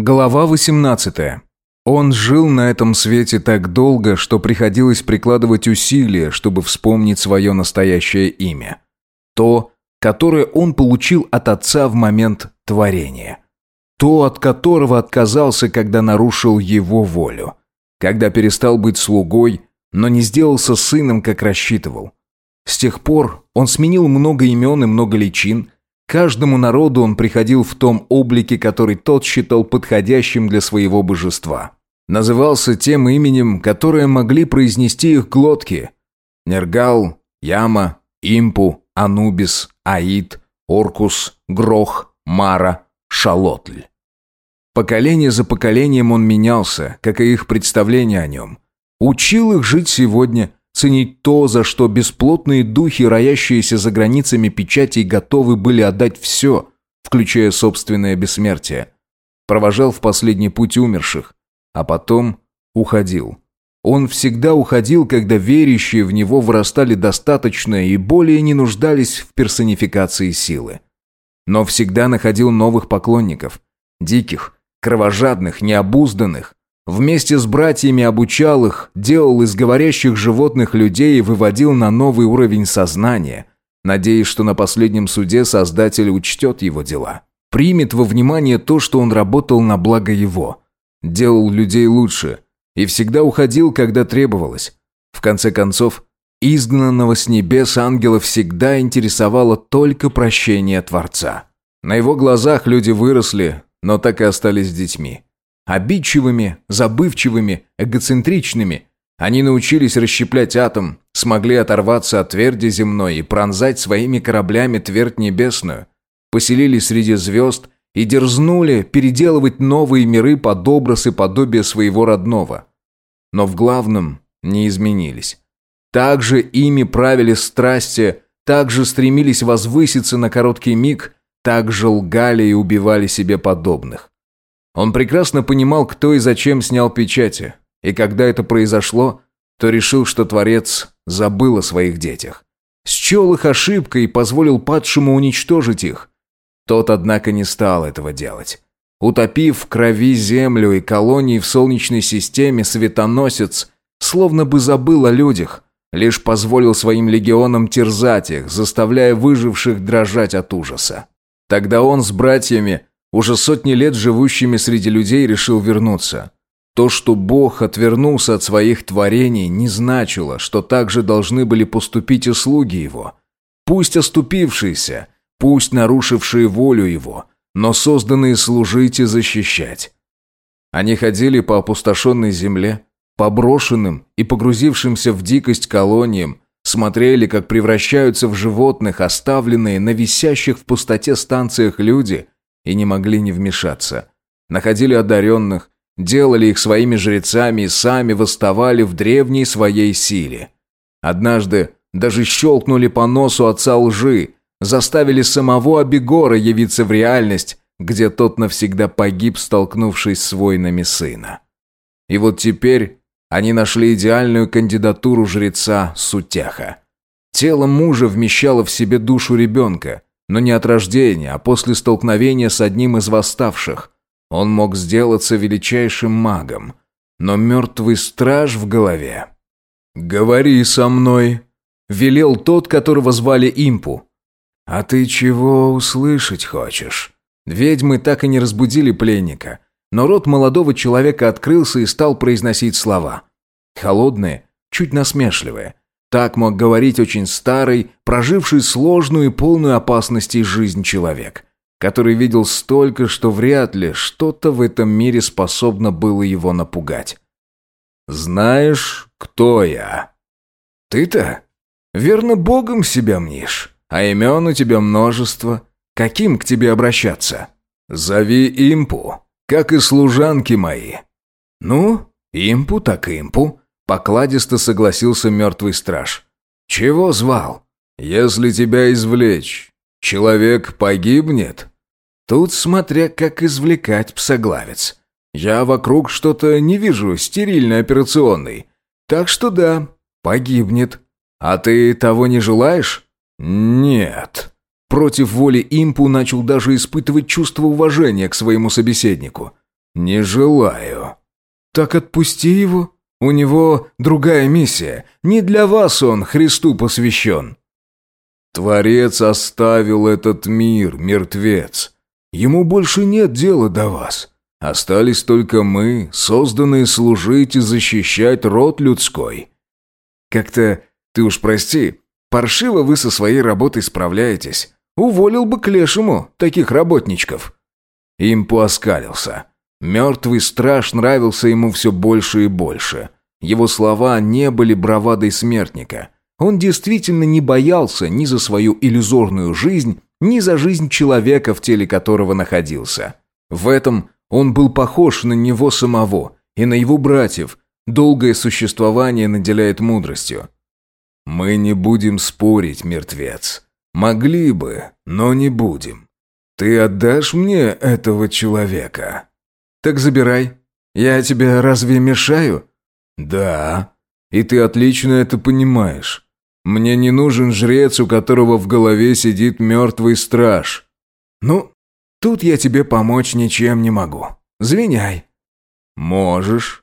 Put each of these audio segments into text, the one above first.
Глава 18. Он жил на этом свете так долго, что приходилось прикладывать усилия, чтобы вспомнить свое настоящее имя. То, которое он получил от отца в момент творения. То, от которого отказался, когда нарушил его волю. Когда перестал быть слугой, но не сделался сыном, как рассчитывал. С тех пор он сменил много имен и много личин – Каждому народу он приходил в том облике, который тот считал подходящим для своего божества. Назывался тем именем, которое могли произнести их глотки. Нергал, Яма, Импу, Анубис, Аид, Оркус, Грох, Мара, Шалотль. Поколение за поколением он менялся, как и их представление о нем. Учил их жить сегодня, ценить то, за что бесплотные духи, роящиеся за границами печатей, готовы были отдать все, включая собственное бессмертие. Провожал в последний путь умерших, а потом уходил. Он всегда уходил, когда верящие в него вырастали достаточно и более не нуждались в персонификации силы. Но всегда находил новых поклонников. Диких, кровожадных, необузданных, Вместе с братьями обучал их, делал из говорящих животных людей и выводил на новый уровень сознания, надеясь, что на последнем суде Создатель учтет его дела. Примет во внимание то, что он работал на благо его. Делал людей лучше. И всегда уходил, когда требовалось. В конце концов, изгнанного с небес ангела всегда интересовало только прощение Творца. На его глазах люди выросли, но так и остались детьми. Обидчивыми, забывчивыми, эгоцентричными. Они научились расщеплять атом, смогли оторваться от тверди земной и пронзать своими кораблями твердь небесную. Поселились среди звезд и дерзнули переделывать новые миры под образ и подобие своего родного. Но в главном не изменились. Также ими правили страсти, также стремились возвыситься на короткий миг, также лгали и убивали себе подобных. Он прекрасно понимал, кто и зачем снял печати. И когда это произошло, то решил, что Творец забыл о своих детях. Счел их ошибкой и позволил падшему уничтожить их. Тот, однако, не стал этого делать. Утопив в крови Землю и колонии в Солнечной системе, светоносец словно бы забыл о людях, лишь позволил своим легионам терзать их, заставляя выживших дрожать от ужаса. Тогда он с братьями уже сотни лет живущими среди людей решил вернуться. То, что Бог отвернулся от своих творений, не значило, что так же должны были поступить и слуги Его. Пусть оступившиеся, пусть нарушившие волю Его, но созданные служить и защищать. Они ходили по опустошенной земле, по брошенным и погрузившимся в дикость колониям, смотрели, как превращаются в животных оставленные на висящих в пустоте станциях люди – и не могли не вмешаться. Находили одаренных, делали их своими жрецами и сами восставали в древней своей силе. Однажды даже щелкнули по носу отца лжи, заставили самого Абегора явиться в реальность, где тот навсегда погиб, столкнувшись с войнами сына. И вот теперь они нашли идеальную кандидатуру жреца Сутяха. Тело мужа вмещало в себе душу ребенка – но не от рождения, а после столкновения с одним из восставших. Он мог сделаться величайшим магом, но мертвый страж в голове. «Говори со мной», — велел тот, которого звали Импу. «А ты чего услышать хочешь?» Ведьмы так и не разбудили пленника, но рот молодого человека открылся и стал произносить слова. Холодные, чуть насмешливые, так мог говорить очень старый, проживший сложную и полную опасностей жизнь человек, который видел столько, что вряд ли что-то в этом мире способно было его напугать. «Знаешь, кто я?» «Ты-то? Верно, Богом себя мнишь, а имен у тебя множество. Каким к тебе обращаться?» «Зови импу, как и служанки мои». «Ну, импу так импу», Покладисто согласился мертвый страж. «Чего звал? Если тебя извлечь, человек погибнет?» «Тут смотря как извлекать, псоглавец. Я вокруг что-то не вижу стерильной операционной. Так что да, погибнет. А ты того не желаешь?» «Нет». Против воли импу начал даже испытывать чувство уважения к своему собеседнику. «Не желаю». «Так отпусти его. У него другая миссия. Не для вас он Христу посвящен». «Творец оставил этот мир, мертвец. Ему больше нет дела до вас. Остались только мы, созданные служить и защищать род людской». «Как-то, ты уж прости, паршиво вы со своей работой справляетесь. Уволил бы к лешему таких работничков». Им пооскалился. Мертвый страж нравился ему все больше и больше. Его слова не были бравадой смертника. Он действительно не боялся ни за свою иллюзорную жизнь, ни за жизнь человека, в теле которого находился. В этом он был похож на него самого и на его братьев. Долгое существование наделяет мудростью. «Мы не будем спорить, мертвец. Могли бы, но не будем. Ты отдашь мне этого человека?» «Так забирай. Я тебе разве мешаю?» «Да. И ты отлично это понимаешь. Мне не нужен жрец, у которого в голове сидит мертвый страж». «Ну, тут я тебе помочь ничем не могу. Звеняй». «Можешь.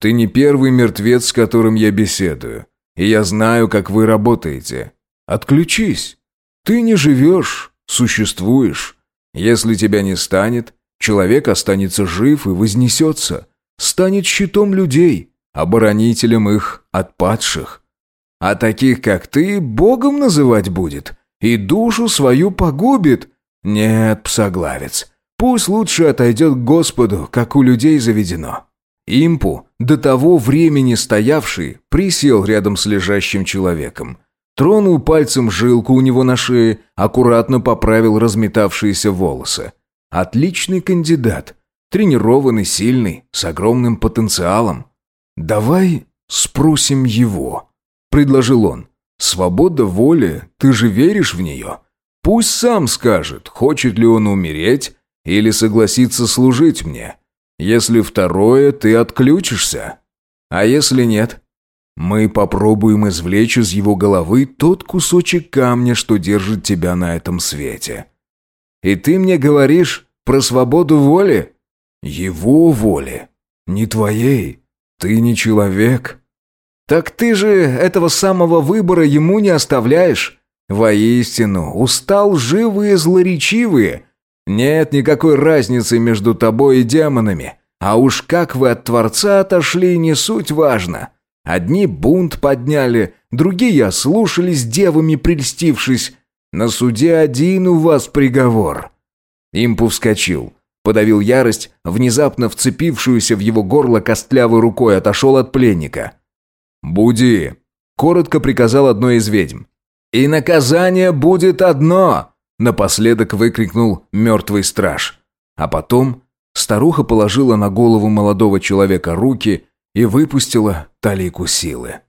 Ты не первый мертвец, с которым я беседую. И я знаю, как вы работаете. Отключись. Ты не живешь, существуешь. Если тебя не станет, человек останется жив и вознесется. Станет щитом людей, оборонителем их от падших. А таких, как ты, Богом называть будет и душу свою погубит. Нет, псоглавец, пусть лучше отойдет к Господу, как у людей заведено. Импу, до того времени стоявший, присел рядом с лежащим человеком. Тронул пальцем жилку у него на шее, аккуратно поправил разметавшиеся волосы. Отличный кандидат. Тренированный, сильный, с огромным потенциалом. «Давай спросим его», — предложил он. «Свобода воли, ты же веришь в нее? Пусть сам скажет, хочет ли он умереть или согласится служить мне. Если второе, ты отключишься. А если нет?» Мы попробуем извлечь из его головы тот кусочек камня, что держит тебя на этом свете. И ты мне говоришь про свободу воли? Его воли, не твоей. Ты не человек. Так ты же этого самого выбора ему не оставляешь. Воистину, устал живые злоречивые. Нет никакой разницы между тобой и демонами. А уж как вы от Творца отошли, не суть важно. Одни бунт подняли, другие ослушались девами прельстившись. На суде один у вас приговор». Импу вскочил, подавил ярость, внезапно вцепившуюся в его горло костлявой рукой, отошел от пленника. «Буди!» – коротко приказал одной из ведьм. «И наказание будет одно!» – напоследок выкрикнул мертвый страж. А потом старуха положила на голову молодого человека руки и выпустила талику силы.